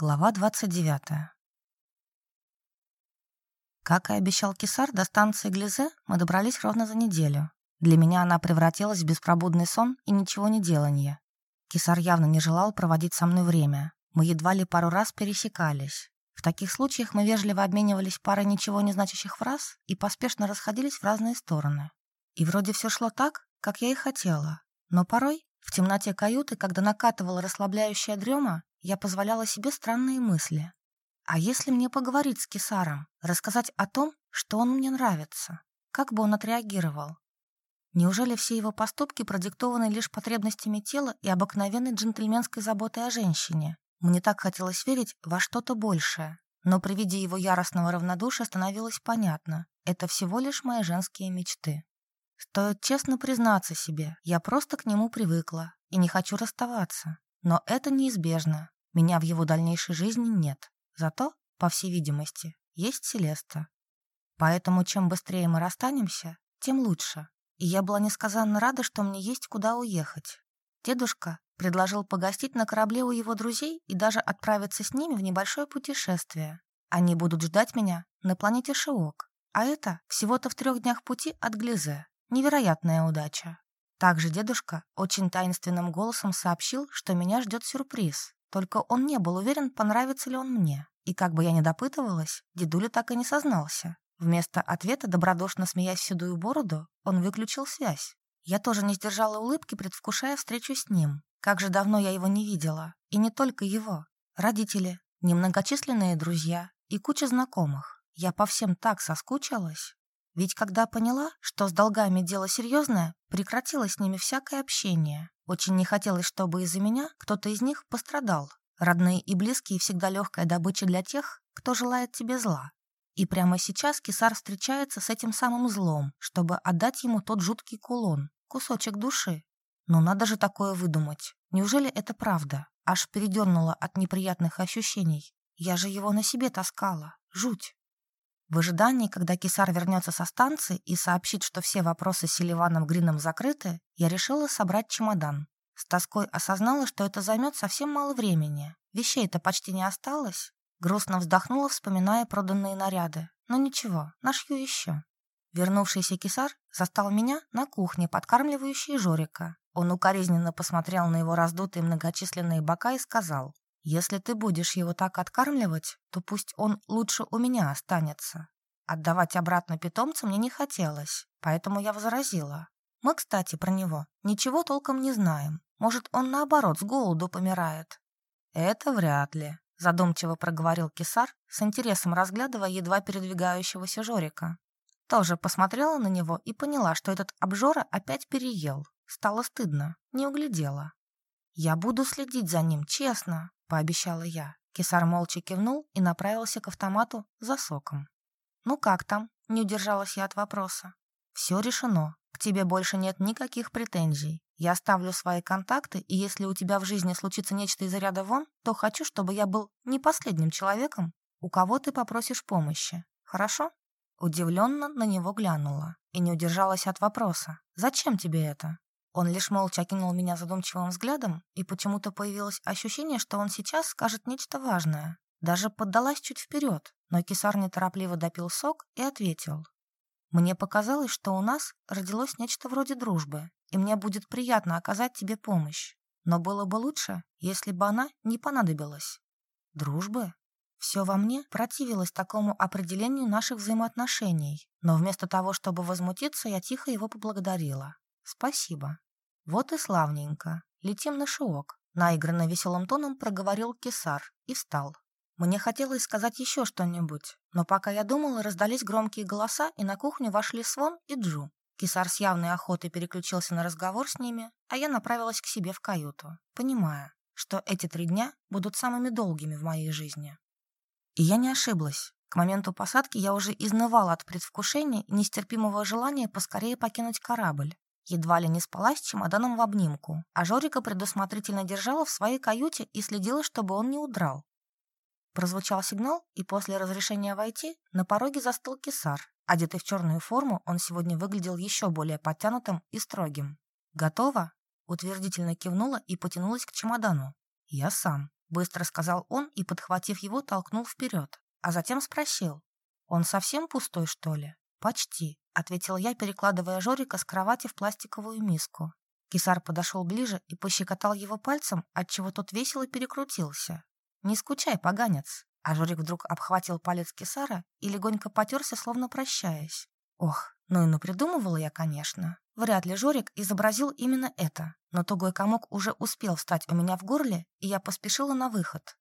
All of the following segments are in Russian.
Глава 29. Как и обещал Кисар, до станции Глизе мы добрались ровно за неделю. Для меня она превратилась в беспробудный сон и ничего не деланье. Кисар явно не желал проводить со мной время. Мы едва ли пару раз пересекались. В таких случаях мы вежливо обменивались парой ничего не значащих фраз и поспешно расходились в разные стороны. И вроде все шло так, как я и хотела. Но порой, в темноте каюты, когда накатывала расслабляющая дрема, я позволяла себе странные мысли. А если мне поговорить с Кисаром, рассказать о том, что он мне нравится? Как бы он отреагировал? Неужели все его поступки продиктованы лишь потребностями тела и обыкновенной джентльменской заботой о женщине? Мне так хотелось верить во что-то большее. Но при виде его яростного равнодушия становилось понятно. Это всего лишь мои женские мечты. Стоит честно признаться себе, я просто к нему привыкла и не хочу расставаться. Но это неизбежно. Меня в его дальнейшей жизни нет. Зато, по всей видимости, есть Селеста. Поэтому чем быстрее мы расстанемся, тем лучше. И я была несказанно рада, что мне есть куда уехать. Дедушка предложил погостить на корабле у его друзей и даже отправиться с ними в небольшое путешествие. Они будут ждать меня на планете Шиок. А это всего-то в трех днях пути от Глизе. Невероятная удача. Также дедушка очень таинственным голосом сообщил, что меня ждет сюрприз. Только он не был уверен, понравится ли он мне. И как бы я ни допытывалась, дедуля так и не сознался. Вместо ответа, добродушно смеясь в седую бороду, он выключил связь. Я тоже не сдержала улыбки, предвкушая встречу с ним. Как же давно я его не видела. И не только его. Родители, немногочисленные друзья и куча знакомых. Я по всем так соскучилась. Ведь когда поняла, что с долгами дело серьезное, прекратила с ними всякое общение. Очень не хотелось, чтобы из-за меня кто-то из них пострадал. Родные и близкие всегда легкая добыча для тех, кто желает тебе зла. И прямо сейчас Кисар встречается с этим самым злом, чтобы отдать ему тот жуткий кулон, кусочек души. Но надо же такое выдумать. Неужели это правда? Аж передернула от неприятных ощущений. Я же его на себе таскала. Жуть. В ожидании, когда Кисар вернется со станции и сообщит, что все вопросы с Селиваном Грином закрыты, я решила собрать чемодан. С тоской осознала, что это займет совсем мало времени. Вещей-то почти не осталось. Грустно вздохнула, вспоминая проданные наряды. Но ничего, нашью еще. Вернувшийся кисар застал меня на кухне, подкармливающей Жорика. Он укоризненно посмотрел на его раздутые многочисленные бока и сказал, если ты будешь его так откармливать, то пусть он лучше у меня останется. Отдавать обратно питомца мне не хотелось, поэтому я возразила. Мы, кстати, про него ничего толком не знаем. Может, он наоборот с голоду помирает. Это вряд ли, задумчиво проговорил Кисар, с интересом разглядывая едва передвигающегося Жорика. Тоже посмотрела на него и поняла, что этот обжора опять переел. Стало стыдно, не углядела. «Я буду следить за ним, честно», пообещала я. Кисар молча кивнул и направился к автомату за соком. «Ну как там?» — не удержалась я от вопроса. «Все решено. К тебе больше нет никаких претензий. Я оставлю свои контакты, и если у тебя в жизни случится нечто из ряда вон, то хочу, чтобы я был не последним человеком, у кого ты попросишь помощи. Хорошо?» Удивленно на него глянула и не удержалась от вопроса. «Зачем тебе это?» Он лишь молча окинул меня задумчивым взглядом, и почему-то появилось ощущение, что он сейчас скажет нечто важное. Даже поддалась чуть вперед, но кисар неторопливо допил сок и ответил. «Мне показалось, что у нас родилось нечто вроде дружбы, и мне будет приятно оказать тебе помощь. Но было бы лучше, если бы она не понадобилась». «Дружбы?» Все во мне противилось такому определению наших взаимоотношений, но вместо того, чтобы возмутиться, я тихо его поблагодарила. «Спасибо. Вот и славненько. Летим на шиок», — наигранно веселым тоном проговорил Кесар и встал. Мне хотелось сказать еще что-нибудь, но пока я думала, раздались громкие голоса, и на кухню вошли Свон и Джу. Кисар с явной охотой переключился на разговор с ними, а я направилась к себе в каюту, понимая, что эти три дня будут самыми долгими в моей жизни. И я не ошиблась. К моменту посадки я уже изнывала от предвкушения и нестерпимого желания поскорее покинуть корабль. Едва ли не спала с чемоданом в обнимку, а Жорика предусмотрительно держала в своей каюте и следила, чтобы он не удрал. Прозвучал сигнал, и после разрешения войти на пороге застыл кисар. Одетый в черную форму, он сегодня выглядел еще более подтянутым и строгим. «Готово?» — утвердительно кивнула и потянулась к чемодану. «Я сам», быстро сказал он и, подхватив его, толкнул вперед, а затем спросил. «Он совсем пустой, что ли?» «Почти», — ответил я, перекладывая Жорика с кровати в пластиковую миску. Кисар подошел ближе и пощекотал его пальцем, отчего тот весело перекрутился. «Не скучай, поганец!» А Жорик вдруг обхватил палец Кисара и легонько потерся, словно прощаясь. Ох, ну и напридумывала я, конечно. Вряд ли Жорик изобразил именно это, но тугой комок уже успел встать у меня в горле, и я поспешила на выход.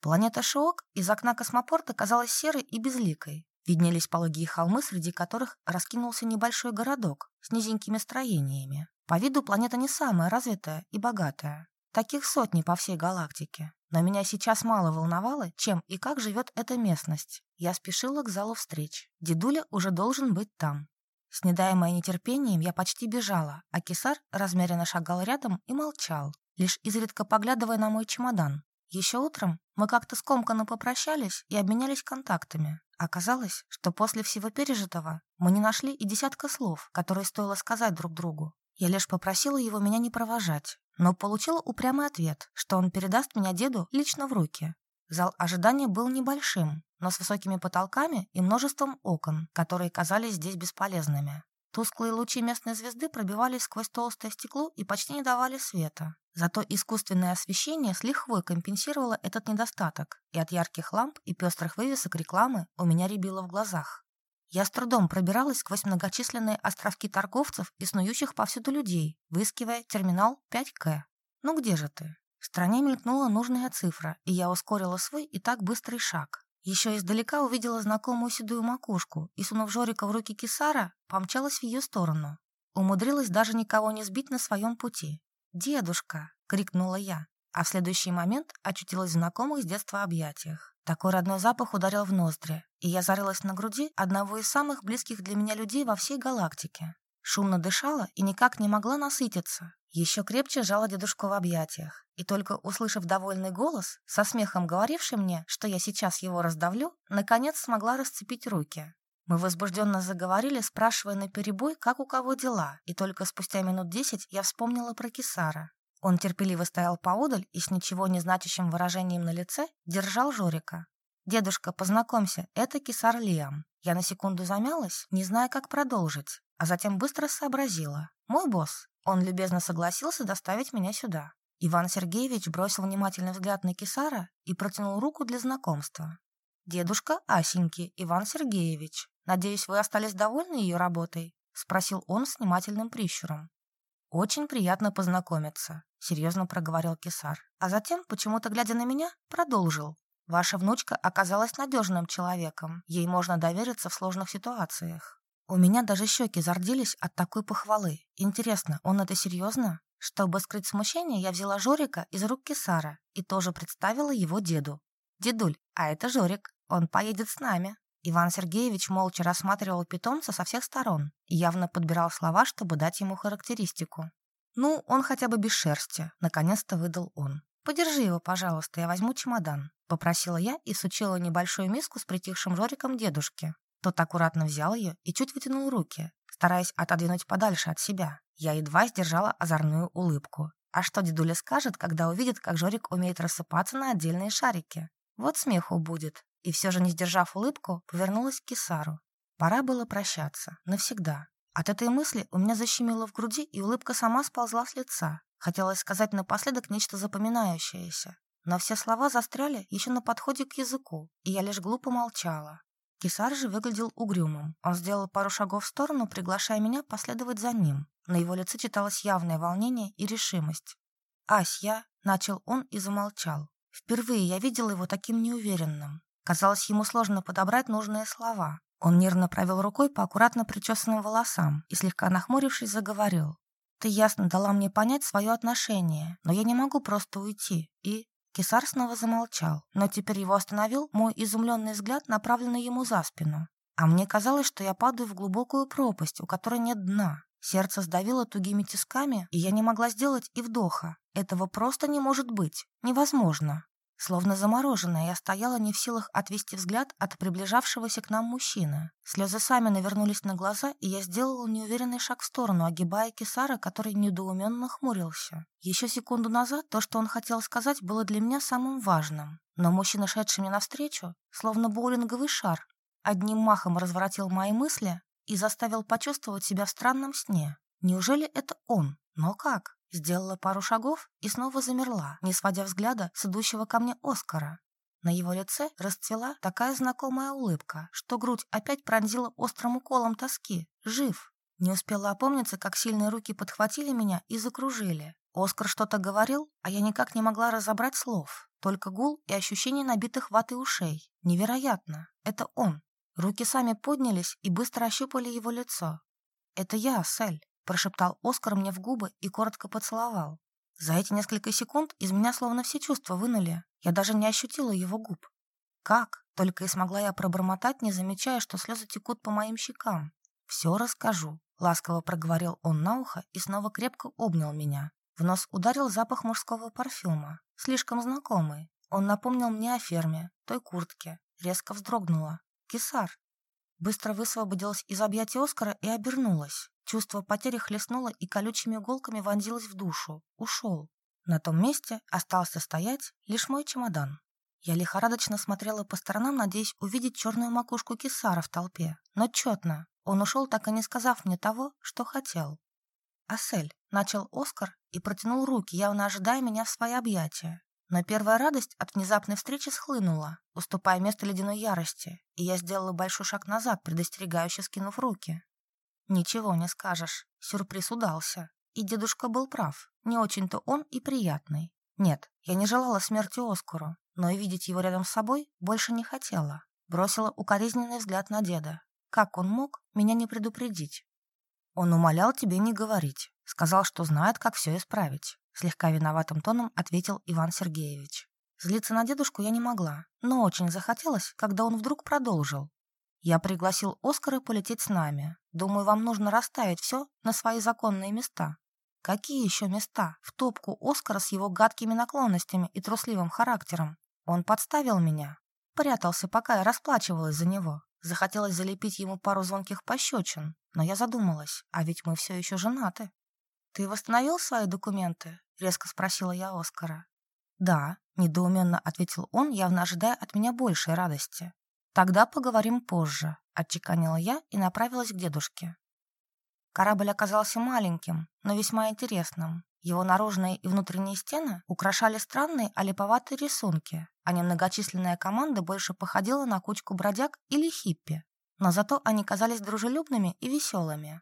Планета Шиок из окна космопорта казалась серой и безликой. Виднелись пологие холмы, среди которых раскинулся небольшой городок с низенькими строениями. По виду планета не самая развитая и богатая. Таких сотни по всей галактике. Но меня сейчас мало волновало, чем и как живет эта местность. Я спешила к залу встреч. Дедуля уже должен быть там. С недаемой нетерпением я почти бежала, а кисар размеренно шагал рядом и молчал, лишь изредка поглядывая на мой чемодан. Еще утром мы как-то скомканно попрощались и обменялись контактами. Оказалось, что после всего пережитого мы не нашли и десятка слов, которые стоило сказать друг другу. Я лишь попросила его меня не провожать, но получила упрямый ответ, что он передаст меня деду лично в руки. Зал ожидания был небольшим, но с высокими потолками и множеством окон, которые казались здесь бесполезными. Тусклые лучи местной звезды пробивались сквозь толстое стекло и почти не давали света. Зато искусственное освещение с лихвой компенсировало этот недостаток, и от ярких ламп и пестрых вывесок рекламы у меня рябило в глазах. Я с трудом пробиралась сквозь многочисленные островки торговцев и снующих повсюду людей, выискивая терминал 5К. «Ну где же ты?» В стране мелькнула нужная цифра, и я ускорила свой и так быстрый шаг. Еще издалека увидела знакомую седую макушку и, сунув Жорика в руки Кисара, помчалась в ее сторону. Умудрилась даже никого не сбить на своем пути. «Дедушка!» — крикнула я, а в следующий момент очутилась в знакомых с детства объятиях. Такой родной запах ударил в ноздри, и я зарылась на груди одного из самых близких для меня людей во всей галактике. Шумно дышала и никак не могла насытиться. Еще крепче жала дедушку в объятиях, и только услышав довольный голос, со смехом говоривший мне, что я сейчас его раздавлю, наконец смогла расцепить руки. Мы возбужденно заговорили, спрашивая на перебой, как у кого дела, и только спустя минут десять я вспомнила про Кисара. Он терпеливо стоял поодаль и с ничего не значащим выражением на лице держал Жорика. «Дедушка, познакомься, это кисар Лиам». Я на секунду замялась, не зная, как продолжить, а затем быстро сообразила. «Мой босс». Он любезно согласился доставить меня сюда. Иван Сергеевич бросил внимательный взгляд на кисара и протянул руку для знакомства. «Дедушка Асеньки, Иван Сергеевич. Надеюсь, вы остались довольны ее работой?» — спросил он с внимательным прищуром. «Очень приятно познакомиться», — серьезно проговорил Кисар. А затем, почему-то глядя на меня, продолжил. «Ваша внучка оказалась надежным человеком. Ей можно довериться в сложных ситуациях». У меня даже щеки зарделись от такой похвалы. Интересно, он это серьезно? Чтобы скрыть смущение, я взяла Жорика из рук Кисара и тоже представила его деду. «Дедуль, а это Жорик. Он поедет с нами». Иван Сергеевич молча рассматривал питомца со всех сторон и явно подбирал слова, чтобы дать ему характеристику. «Ну, он хотя бы без шерсти», — наконец-то выдал он. «Подержи его, пожалуйста, я возьму чемодан», — попросила я и сучила небольшую миску с притихшим Жориком дедушки. Тот аккуратно взял ее и чуть вытянул руки, стараясь отодвинуть подальше от себя. Я едва сдержала озорную улыбку. А что дедуля скажет, когда увидит, как Жорик умеет рассыпаться на отдельные шарики? Вот смеху будет и все же, не сдержав улыбку, повернулась к Кисару. Пора было прощаться. Навсегда. От этой мысли у меня защемило в груди, и улыбка сама сползла с лица. Хотелось сказать напоследок нечто запоминающееся. Но все слова застряли еще на подходе к языку, и я лишь глупо молчала. Кисар же выглядел угрюмым. Он сделал пару шагов в сторону, приглашая меня последовать за ним. На его лице читалось явное волнение и решимость. «Ась, я...» — начал он и замолчал. Впервые я видела его таким неуверенным. Казалось, ему сложно подобрать нужные слова. Он нервно провел рукой по аккуратно причесанным волосам и, слегка нахмурившись, заговорил. «Ты ясно дала мне понять свое отношение, но я не могу просто уйти». И Кисар снова замолчал, но теперь его остановил мой изумленный взгляд, направленный ему за спину. А мне казалось, что я падаю в глубокую пропасть, у которой нет дна. Сердце сдавило тугими тисками, и я не могла сделать и вдоха. Этого просто не может быть. Невозможно. Словно замороженная, я стояла не в силах отвести взгляд от приближавшегося к нам мужчины. Слезы сами навернулись на глаза, и я сделала неуверенный шаг в сторону, огибая Кисара, который недоуменно хмурился. Еще секунду назад то, что он хотел сказать, было для меня самым важным. Но мужчина, шедший мне навстречу, словно боулинговый шар, одним махом разворотил мои мысли и заставил почувствовать себя в странном сне. Неужели это он? Но как? Сделала пару шагов и снова замерла, не сводя взгляда с идущего ко мне Оскара. На его лице расцвела такая знакомая улыбка, что грудь опять пронзила острым уколом тоски. Жив. Не успела опомниться, как сильные руки подхватили меня и закружили. Оскар что-то говорил, а я никак не могла разобрать слов. Только гул и ощущение набитых ватой ушей. Невероятно. Это он. Руки сами поднялись и быстро ощупали его лицо. «Это я, Сель прошептал Оскар мне в губы и коротко поцеловал. За эти несколько секунд из меня словно все чувства вынули. Я даже не ощутила его губ. Как? Только и смогла я пробормотать, не замечая, что слезы текут по моим щекам. «Все расскажу», — ласково проговорил он на ухо и снова крепко обнял меня. В нос ударил запах мужского парфюма, слишком знакомый. Он напомнил мне о ферме, той куртке. Резко вздрогнула. «Кисар». Быстро высвободилась из объятий Оскара и обернулась. Чувство потери хлестнуло и колючими иголками вонзилось в душу. Ушел. На том месте остался стоять лишь мой чемодан. Я лихорадочно смотрела по сторонам, надеясь увидеть черную макушку кисара в толпе. Но четно. Он ушел, так и не сказав мне того, что хотел. «Асель», — начал Оскар и протянул руки, явно ожидая меня в свои объятия. Но первая радость от внезапной встречи схлынула, уступая место ледяной ярости, и я сделала большой шаг назад, предостерегающе скинув руки. Ничего не скажешь, сюрприз удался. И дедушка был прав, не очень-то он и приятный. Нет, я не желала смерти Оскару, но и видеть его рядом с собой больше не хотела. Бросила укоризненный взгляд на деда. Как он мог меня не предупредить? Он умолял тебе не говорить. Сказал, что знает, как все исправить. Слегка виноватым тоном ответил Иван Сергеевич. Злиться на дедушку я не могла, но очень захотелось, когда он вдруг продолжил. Я пригласил Оскара полететь с нами. Думаю, вам нужно расставить все на свои законные места. Какие еще места? В топку Оскара с его гадкими наклонностями и трусливым характером. Он подставил меня. Прятался, пока я расплачивалась за него. Захотелось залепить ему пару звонких пощечин, но я задумалась, а ведь мы все еще женаты. «Ты восстановил свои документы?» — резко спросила я Оскара. «Да», — недоуменно ответил он, явно ожидая от меня большей радости. «Тогда поговорим позже», — отчеканила я и направилась к дедушке. Корабль оказался маленьким, но весьма интересным. Его наружные и внутренние стены украшали странные олиповатые рисунки, а немногочисленная команда больше походила на кучку бродяг или хиппи. Но зато они казались дружелюбными и веселыми.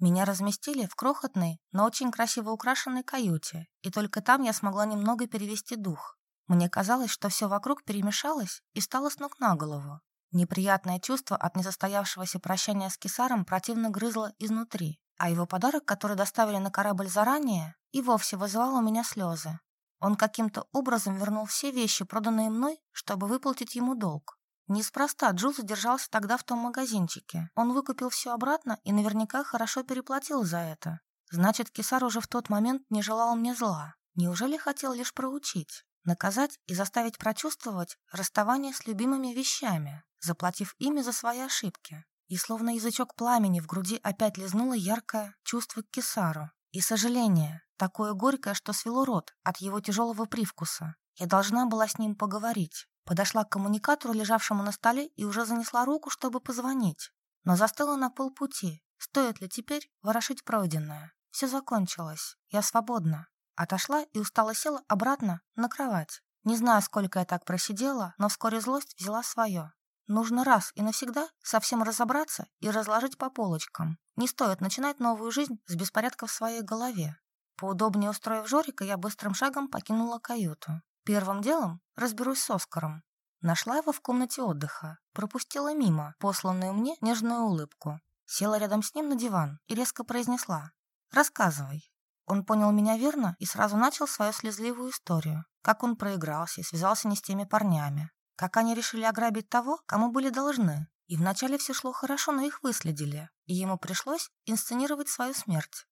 Меня разместили в крохотной, но очень красиво украшенной каюте, и только там я смогла немного перевести дух. Мне казалось, что все вокруг перемешалось и стало с ног на голову. Неприятное чувство от несостоявшегося прощания с Кисаром противно грызло изнутри, а его подарок, который доставили на корабль заранее, и вовсе вызывал у меня слезы. Он каким-то образом вернул все вещи, проданные мной, чтобы выплатить ему долг. Неспроста Джул задержался тогда в том магазинчике. Он выкупил все обратно и наверняка хорошо переплатил за это. Значит, Кисар уже в тот момент не желал мне зла. Неужели хотел лишь проучить? Наказать и заставить прочувствовать расставание с любимыми вещами, заплатив ими за свои ошибки. И словно язычок пламени в груди опять лизнуло яркое чувство к кесару. И сожаление, такое горькое, что свело рот от его тяжелого привкуса. Я должна была с ним поговорить. Подошла к коммуникатору, лежавшему на столе, и уже занесла руку, чтобы позвонить. Но застыла на полпути. Стоит ли теперь ворошить пройденное? Все закончилось. Я свободна. Отошла и устало села обратно на кровать. Не знаю, сколько я так просидела, но вскоре злость взяла свое. Нужно раз и навсегда совсем разобраться и разложить по полочкам. Не стоит начинать новую жизнь с беспорядка в своей голове. Поудобнее устроив Жорика, я быстрым шагом покинула каюту. Первым делом разберусь с Оскаром. Нашла его в комнате отдыха, пропустила мимо посланную мне нежную улыбку. Села рядом с ним на диван и резко произнесла «Рассказывай». Он понял меня верно и сразу начал свою слезливую историю. Как он проигрался и связался не с теми парнями. Как они решили ограбить того, кому были должны. И вначале все шло хорошо, но их выследили. И ему пришлось инсценировать свою смерть.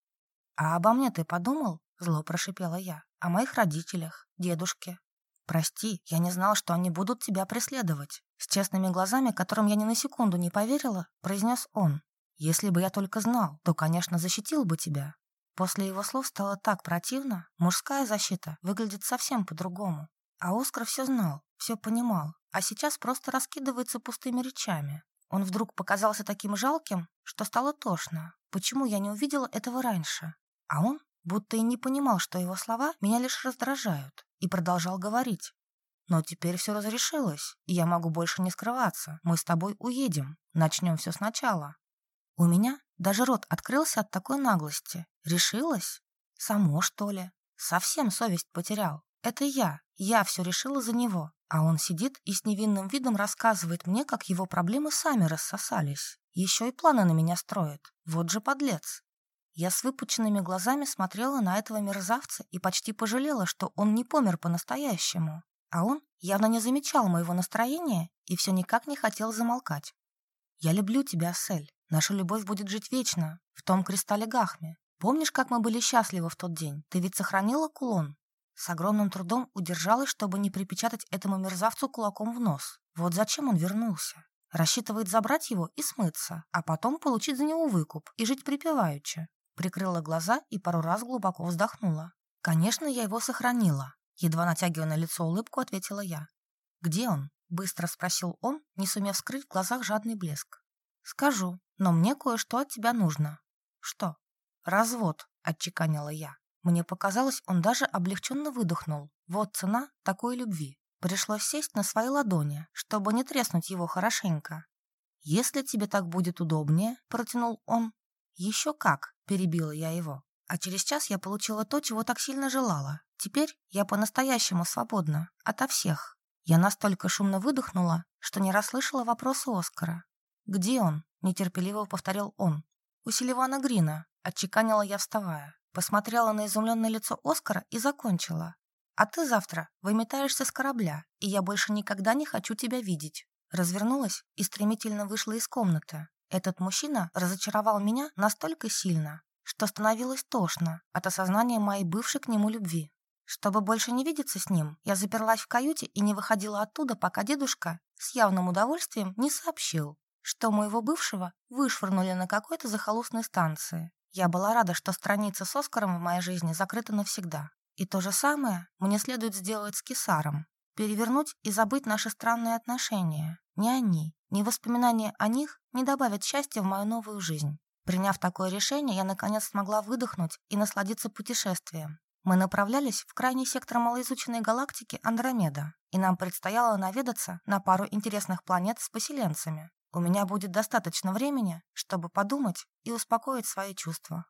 «А обо мне ты подумал?» – зло прошипела я. «О моих родителях, дедушке». «Прости, я не знал, что они будут тебя преследовать». С честными глазами, которым я ни на секунду не поверила, произнес он. «Если бы я только знал, то, конечно, защитил бы тебя». После его слов стало так противно, мужская защита выглядит совсем по-другому. А Оскар все знал, все понимал, а сейчас просто раскидывается пустыми речами. Он вдруг показался таким жалким, что стало тошно. Почему я не увидела этого раньше? А он будто и не понимал, что его слова меня лишь раздражают и продолжал говорить. «Но теперь все разрешилось, и я могу больше не скрываться. Мы с тобой уедем. Начнем все сначала». У меня даже рот открылся от такой наглости. Решилась? Само, что ли? Совсем совесть потерял. Это я. Я все решила за него. А он сидит и с невинным видом рассказывает мне, как его проблемы сами рассосались. Еще и планы на меня строит. Вот же подлец. Я с выпученными глазами смотрела на этого мерзавца и почти пожалела, что он не помер по-настоящему. А он явно не замечал моего настроения и все никак не хотел замолкать. «Я люблю тебя, Сель. Наша любовь будет жить вечно, в том кристалле Гахме. Помнишь, как мы были счастливы в тот день? Ты ведь сохранила кулон?» С огромным трудом удержалась, чтобы не припечатать этому мерзавцу кулаком в нос. Вот зачем он вернулся? Рассчитывает забрать его и смыться, а потом получить за него выкуп и жить припеваючи. Прикрыла глаза и пару раз глубоко вздохнула. «Конечно, я его сохранила», — едва натягивая на лицо улыбку, ответила я. «Где он?» — быстро спросил он, не сумев скрыть в глазах жадный блеск. «Скажу, но мне кое-что от тебя нужно». «Что?» «Развод», — отчеканила я. Мне показалось, он даже облегченно выдохнул. Вот цена такой любви. Пришлось сесть на свои ладони, чтобы не треснуть его хорошенько. «Если тебе так будет удобнее», — протянул он. «Еще как», перебила я его. А через час я получила то, чего так сильно желала. Теперь я по-настоящему свободна. Ото всех. Я настолько шумно выдохнула, что не расслышала вопроса Оскара. «Где он?» – нетерпеливо повторил он. «У Селивана Грина», – отчеканила я, вставая. Посмотрела на изумленное лицо Оскара и закончила. «А ты завтра выметаешься с корабля, и я больше никогда не хочу тебя видеть». Развернулась и стремительно вышла из комнаты. Этот мужчина разочаровал меня настолько сильно, что становилось тошно от осознания моей бывшей к нему любви. Чтобы больше не видеться с ним, я заперлась в каюте и не выходила оттуда, пока дедушка с явным удовольствием не сообщил, что моего бывшего вышвырнули на какой-то захолустной станции. Я была рада, что страница с Оскаром в моей жизни закрыта навсегда. И то же самое мне следует сделать с Кисаром. Перевернуть и забыть наши странные отношения. Ни они, ни воспоминания о них не добавят счастья в мою новую жизнь. Приняв такое решение, я наконец смогла выдохнуть и насладиться путешествием. Мы направлялись в крайний сектор малоизученной галактики Андромеда, и нам предстояло наведаться на пару интересных планет с поселенцами. У меня будет достаточно времени, чтобы подумать и успокоить свои чувства.